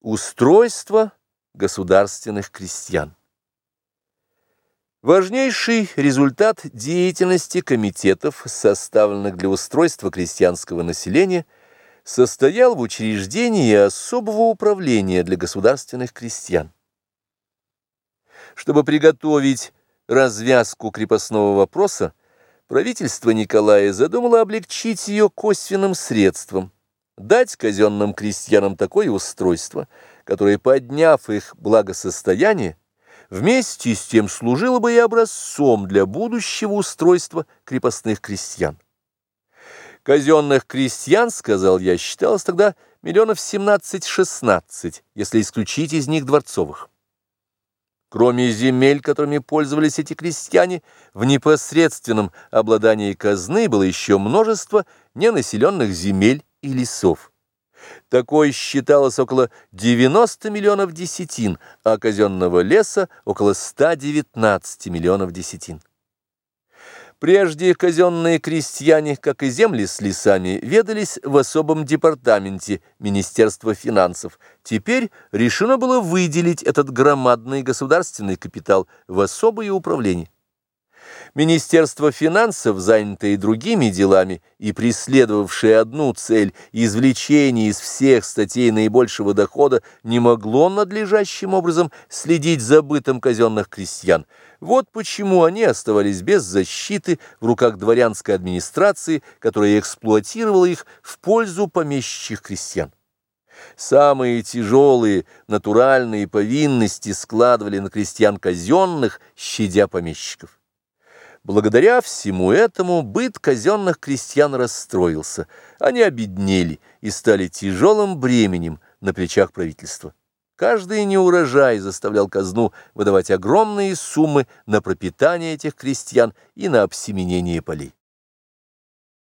Устройство государственных крестьян. Важнейший результат деятельности комитетов, составленных для устройства крестьянского населения, состоял в учреждении особого управления для государственных крестьян. Чтобы приготовить развязку крепостного вопроса, правительство Николая задумало облегчить ее косвенным средством – дать казенным крестьянам такое устройство, которое, подняв их благосостояние, вместе с тем служило бы и образцом для будущего устройства крепостных крестьян. Казенных крестьян, сказал я, считалось тогда миллионов 17-16, если исключить из них дворцовых. Кроме земель, которыми пользовались эти крестьяне, в непосредственном обладании казны было еще множество ненаселенных земель, и лесов. Такой считалось около 90 миллионов десятин, а казенного леса около 119 миллионов десятин. Прежде казенные крестьяне, как и земли с лесами, ведались в особом департаменте Министерства финансов. Теперь решено было выделить этот громадный государственный капитал в особое управление. Министерство финансов, занятое другими делами и преследовавшее одну цель – извлечение из всех статей наибольшего дохода, не могло надлежащим образом следить за бытом казенных крестьян. Вот почему они оставались без защиты в руках дворянской администрации, которая эксплуатировала их в пользу помещичьих крестьян. Самые тяжелые натуральные повинности складывали на крестьян казенных, щадя помещиков. Благодаря всему этому быт казенных крестьян расстроился, они обеднели и стали тяжелым бременем на плечах правительства. Каждый неурожай заставлял казну выдавать огромные суммы на пропитание этих крестьян и на обсеменение полей.